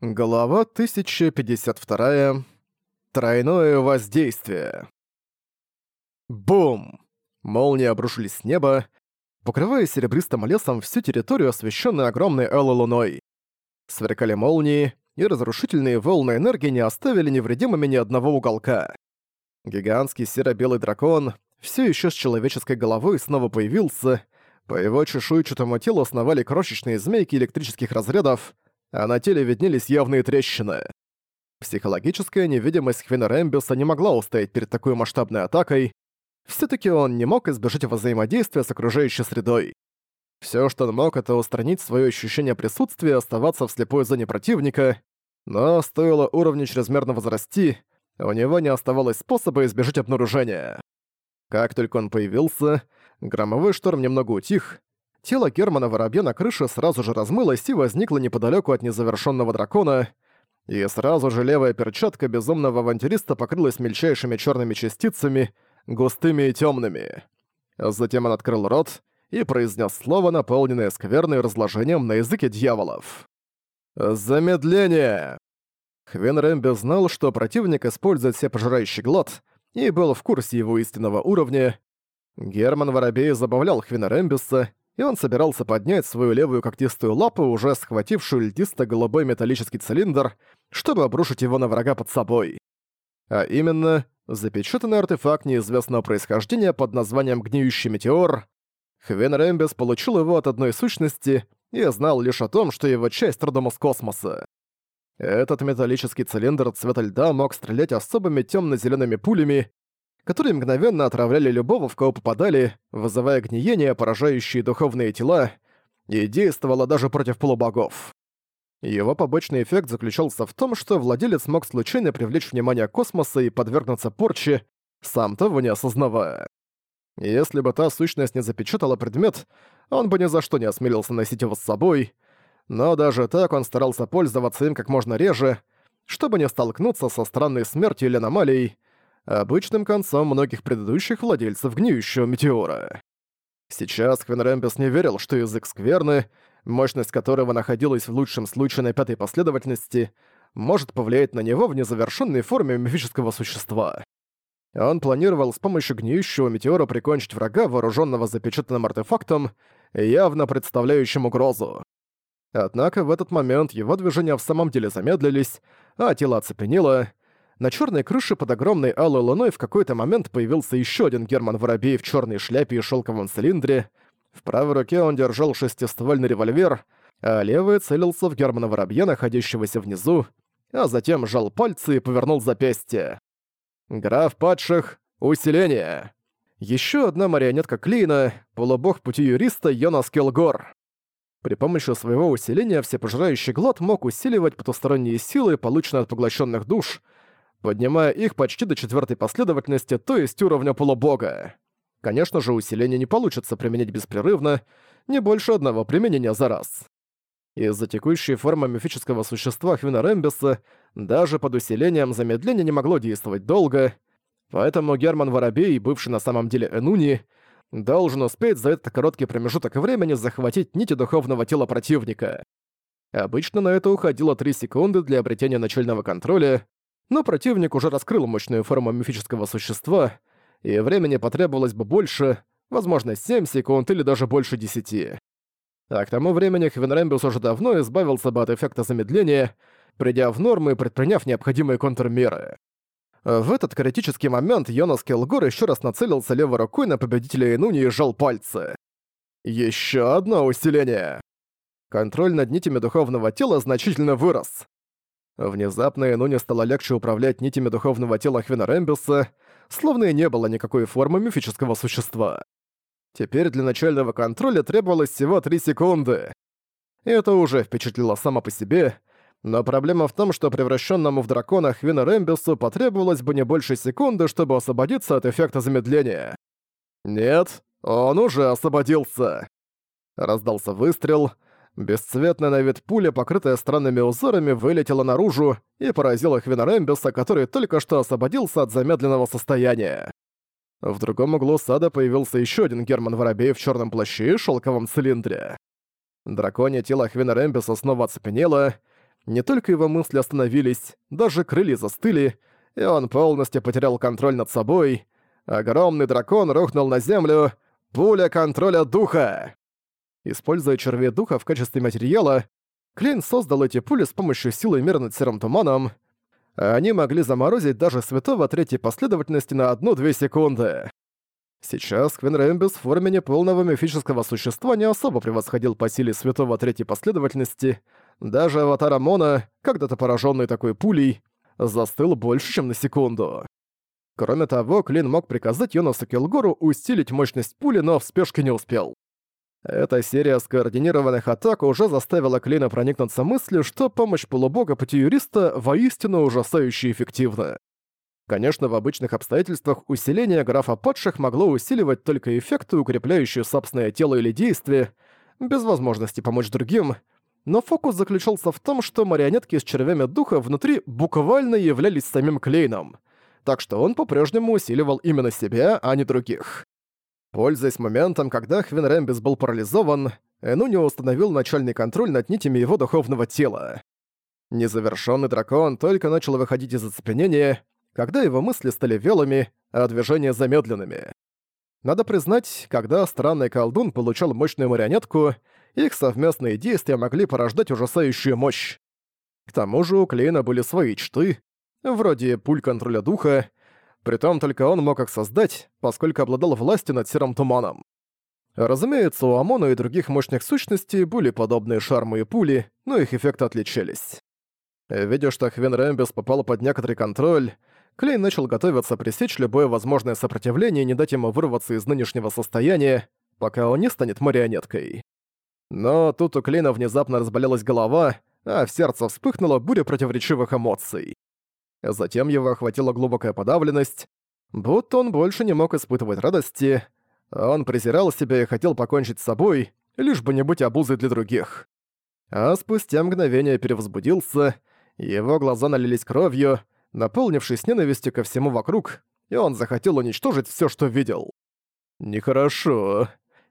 Глава 1052. Тройное воздействие. Бум! Молнии обрушились с неба, покрывая серебристым лесом всю территорию, освещенную огромной Эллой луной. Сверкали молнии, и разрушительные волны энергии не оставили невредимыми ни одного уголка. Гигантский серо-белый дракон все еще с человеческой головой снова появился, по его чешуйчатому телу основали крошечные змейки электрических разрядов — а на теле виднелись явные трещины. Психологическая невидимость Хвина Рэмбиса не могла устоять перед такой масштабной атакой. все таки он не мог избежать взаимодействия с окружающей средой. Все, что он мог, это устранить свое ощущение присутствия и оставаться в слепой зоне противника, но стоило уровню чрезмерно возрасти, у него не оставалось способа избежать обнаружения. Как только он появился, громовой шторм немного утих, Тело Германа Воробья на крыше сразу же размылось и возникло неподалеку от незавершенного дракона, и сразу же левая перчатка безумного авантюриста покрылась мельчайшими черными частицами, густыми и темными. Затем он открыл рот и произнес слово, наполненное скверной разложением на языке дьяволов. «Замедление!» Хвен Рэмби знал, что противник использует все пожирающий глот, и был в курсе его истинного уровня. Герман Воробей забавлял Хвена Рэмбиса, и он собирался поднять свою левую когтистую лапу, уже схватившую льдисто-голубой металлический цилиндр, чтобы обрушить его на врага под собой. А именно, запечатанный артефакт неизвестного происхождения под названием «Гниющий метеор», Хвен Рэмбис получил его от одной сущности и знал лишь о том, что его часть родом из космоса. Этот металлический цилиндр цвета льда мог стрелять особыми темно зелеными пулями, которые мгновенно отравляли любого, в кого попадали, вызывая гниение, поражающие духовные тела, и действовала даже против полубогов. Его побочный эффект заключался в том, что владелец мог случайно привлечь внимание космоса и подвергнуться порче, сам того не осознавая. Если бы та сущность не запечатала предмет, он бы ни за что не осмелился носить его с собой, но даже так он старался пользоваться им как можно реже, чтобы не столкнуться со странной смертью или аномалией, обычным концом многих предыдущих владельцев гниющего метеора. Сейчас Квин Квинремпес не верил, что язык скверны, мощность которого находилась в лучшем случае на пятой последовательности, может повлиять на него в незавершенной форме мифического существа. Он планировал с помощью гниющего метеора прикончить врага, вооруженного запечатанным артефактом, явно представляющим угрозу. Однако в этот момент его движения в самом деле замедлились, а тело оцепенело, на черной крыше под огромной алой луной в какой-то момент появился еще один Герман Воробей в черной шляпе и шелковом цилиндре. В правой руке он держал шестиствольный револьвер, а левый целился в Германа Воробья, находящегося внизу, а затем сжал пальцы и повернул запястье. «Граф падших, усиление!» Еще одна марионетка Клейна, полубог пути юриста Йонас Келгор. При помощи своего усиления всепожирающий глот мог усиливать потусторонние силы, полученные от поглощенных душ, поднимая их почти до четвертой последовательности, то есть уровня полубога. Конечно же, усиление не получится применить беспрерывно, не больше одного применения за раз. Из-за текущей формы мифического существа Хвина Рэмбиса даже под усилением замедление не могло действовать долго, поэтому Герман Воробей, бывший на самом деле Энуни, должен успеть за этот короткий промежуток времени захватить нити духовного тела противника. Обычно на это уходило 3 секунды для обретения начального контроля, но противник уже раскрыл мощную форму мифического существа, и времени потребовалось бы больше, возможно, 7 секунд или даже больше 10. А к тому времени Хвенрембиус уже давно избавился бы от эффекта замедления, придя в норму и предприняв необходимые контрмеры. В этот критический момент Йонас Келгор еще раз нацелился левой рукой на победителя Инуни и сжал пальцы. Еще одно усиление. Контроль над нитями духовного тела значительно вырос. Внезапно Инуне стало легче управлять нитями духовного тела Хвина Рэмбиса, словно и не было никакой формы мифического существа. Теперь для начального контроля требовалось всего 3 секунды. Это уже впечатлило само по себе, но проблема в том, что превращенному в дракона Хвина Рэмбису потребовалось бы не больше секунды, чтобы освободиться от эффекта замедления. Нет, он уже освободился. Раздался выстрел — Бесцветная на вид пуля, покрытая странными узорами, вылетела наружу и поразила Хвина Рэмбиса, который только что освободился от замедленного состояния. В другом углу сада появился еще один Герман Воробей в черном плаще и шелковом цилиндре. Драконье тело Хвина Рэмбиса снова оцепенело. Не только его мысли остановились, даже крылья застыли, и он полностью потерял контроль над собой. Огромный дракон рухнул на землю. Пуля контроля духа! Используя червей духа в качестве материала, Клейн создал эти пули с помощью силы мира над серым туманом. Они могли заморозить даже святого третьей последовательности на 1-2 секунды. Сейчас Квин Рэмбис в форме неполного мифического существа не особо превосходил по силе святого третьей последовательности. Даже аватар Амона, когда-то пораженный такой пулей, застыл больше, чем на секунду. Кроме того, Клин мог приказать Йонасу Килгору усилить мощность пули, но в спешке не успел. Эта серия скоординированных атак уже заставила Клина проникнуться мыслью, что помощь полубога пути юриста воистину ужасающе эффективна. Конечно, в обычных обстоятельствах усиление графа падших могло усиливать только эффекты, укрепляющие собственное тело или действие, без возможности помочь другим, но фокус заключался в том, что марионетки с червями духа внутри буквально являлись самим Клейном, так что он по-прежнему усиливал именно себя, а не других. Пользуясь моментом, когда Хвен Рэмбис был парализован, Энунио установил начальный контроль над нитями его духовного тела. Незавершенный дракон только начал выходить из оцепенения, когда его мысли стали велыми, а движения замедленными. Надо признать, когда странный колдун получал мощную марионетку, их совместные действия могли порождать ужасающую мощь. К тому же у Клейна были свои чты, вроде пуль контроля духа, Притом только он мог их создать, поскольку обладал властью над серым туманом. Разумеется, у Омона и других мощных сущностей были подобные шармы и пули, но их эффекты отличались. Видя, что Хвен Рэмбис попал под некоторый контроль, Клей начал готовиться пресечь любое возможное сопротивление и не дать ему вырваться из нынешнего состояния, пока он не станет марионеткой. Но тут у Клейна внезапно разболелась голова, а в сердце вспыхнула буря противоречивых эмоций. А затем его охватила глубокая подавленность, будто он больше не мог испытывать радости. Он презирал себя и хотел покончить с собой, лишь бы не быть обузой для других. А спустя мгновение перевозбудился, его глаза налились кровью, наполнившись ненавистью ко всему вокруг, и он захотел уничтожить все, что видел. Нехорошо.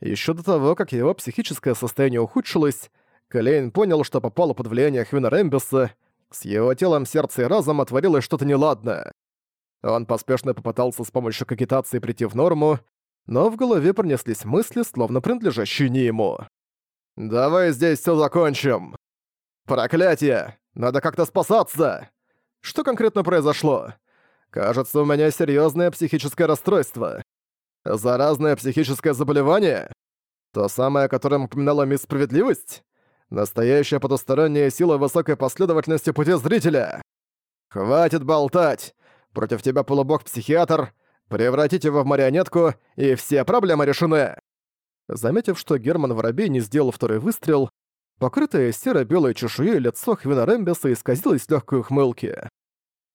Еще до того, как его психическое состояние ухудшилось, Клейн понял, что попал под влияние Хвина Рэмбиса — с его телом, сердце и разом отворилось что-то неладное. Он поспешно попытался с помощью кагитации прийти в норму, но в голове пронеслись мысли, словно принадлежащие не ему. «Давай здесь все закончим!» «Проклятие! Надо как-то спасаться!» «Что конкретно произошло?» «Кажется, у меня серьезное психическое расстройство. Заразное психическое заболевание? То самое, о котором упоминала мисс Справедливость? Настоящая потусторонняя сила высокой последовательности пути зрителя! Хватит болтать! Против тебя полубог-психиатр! Превратить его в марионетку, и все проблемы решены!» Заметив, что Герман Воробей не сделал второй выстрел, покрытое серо-белой чешуей лицо Хвина Рэмбиса исказилось в легкой ухмылке.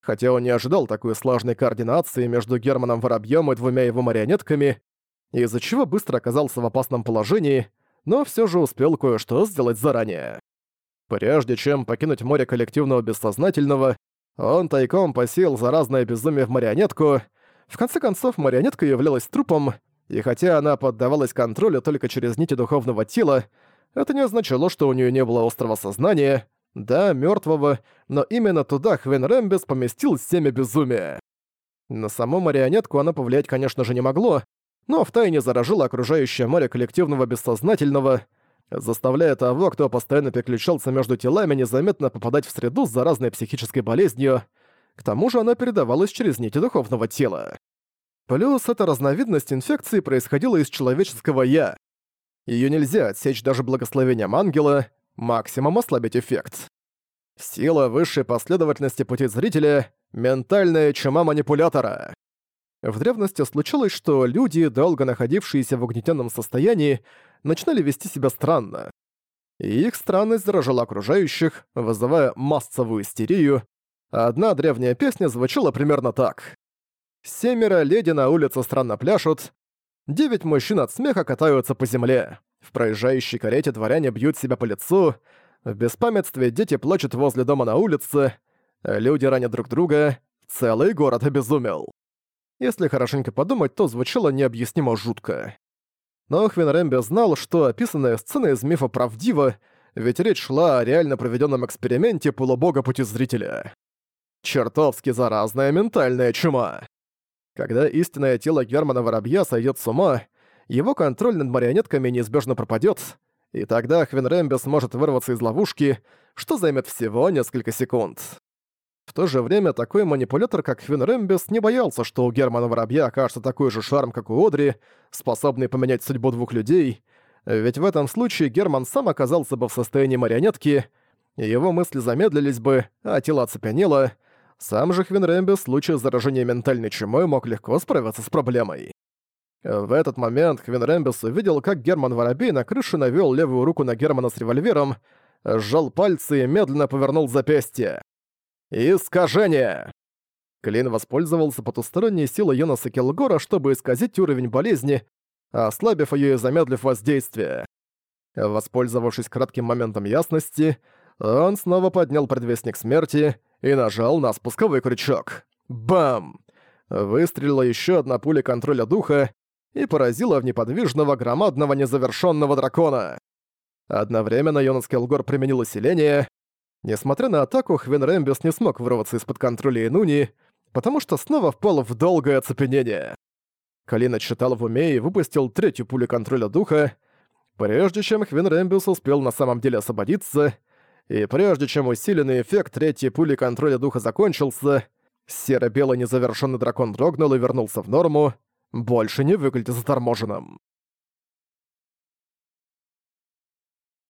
Хотя он не ожидал такой сложной координации между Германом Воробьем и двумя его марионетками, из-за чего быстро оказался в опасном положении, но все же успел кое-что сделать заранее. Прежде чем покинуть море коллективного бессознательного, он тайком посеял заразное безумие в марионетку. В конце концов, марионетка являлась трупом, и хотя она поддавалась контролю только через нити духовного тела, это не означало, что у нее не было острого сознания, да, мертвого, но именно туда Хвен Рэмбес поместил семя безумия. На саму марионетку она повлиять, конечно же, не могло, но втайне заражило окружающее море коллективного бессознательного, заставляя того, кто постоянно переключался между телами, незаметно попадать в среду с заразной психической болезнью. К тому же она передавалась через нити духовного тела. Плюс эта разновидность инфекции происходила из человеческого «я». Ее нельзя отсечь даже благословением ангела, максимум ослабить эффект. Сила высшей последовательности пути зрителя — ментальная чума манипулятора. В древности случилось, что люди, долго находившиеся в угнетенном состоянии, начинали вести себя странно. И их странность заражала окружающих, вызывая массовую истерию. Одна древняя песня звучала примерно так. «Семеро леди на улице странно пляшут, девять мужчин от смеха катаются по земле, в проезжающей карете дворяне бьют себя по лицу, в беспамятстве дети плачут возле дома на улице, люди ранят друг друга, целый город обезумел». Если хорошенько подумать, то звучало необъяснимо жутко. Но Хвенрембе знал, что описанная сцена из мифа правдива, ведь речь шла о реально проведенном эксперименте полубога пути зрителя. Чертовски заразная ментальная чума. Когда истинное тело Германа Воробья сойдет с ума, его контроль над марионетками неизбежно пропадет, и тогда Хвенрембе сможет вырваться из ловушки, что займет всего несколько секунд то же время такой манипулятор, как Фин Рэмбис, не боялся, что у Германа Воробья окажется такой же шарм, как у Одри, способный поменять судьбу двух людей, ведь в этом случае Герман сам оказался бы в состоянии марионетки, его мысли замедлились бы, а тело оцепенело. Сам же Хвин Рэмбис в случае заражения ментальной чумой мог легко справиться с проблемой. В этот момент Хвин Рэмбис увидел, как Герман Воробей на крыше навёл левую руку на Германа с револьвером, сжал пальцы и медленно повернул запястье. «Искажение!» Клин воспользовался потусторонней силой Йонаса Келгора, чтобы исказить уровень болезни, ослабив ее и замедлив воздействие. Воспользовавшись кратким моментом ясности, он снова поднял предвестник смерти и нажал на спусковой крючок. Бам! Выстрелила еще одна пуля контроля духа и поразила в неподвижного громадного незавершенного дракона. Одновременно Йонас Келгор применил усиление, Несмотря на атаку, Хвен Рэмбис не смог вырваться из-под контроля Инуни, потому что снова впал в долгое оцепенение. Калин отсчитал в уме и выпустил третью пулю контроля духа, прежде чем Хвен Рэмбис успел на самом деле освободиться, и прежде чем усиленный эффект третьей пули контроля духа закончился, серо-белый незавершенный дракон дрогнул и вернулся в норму, больше не выглядя заторможенным.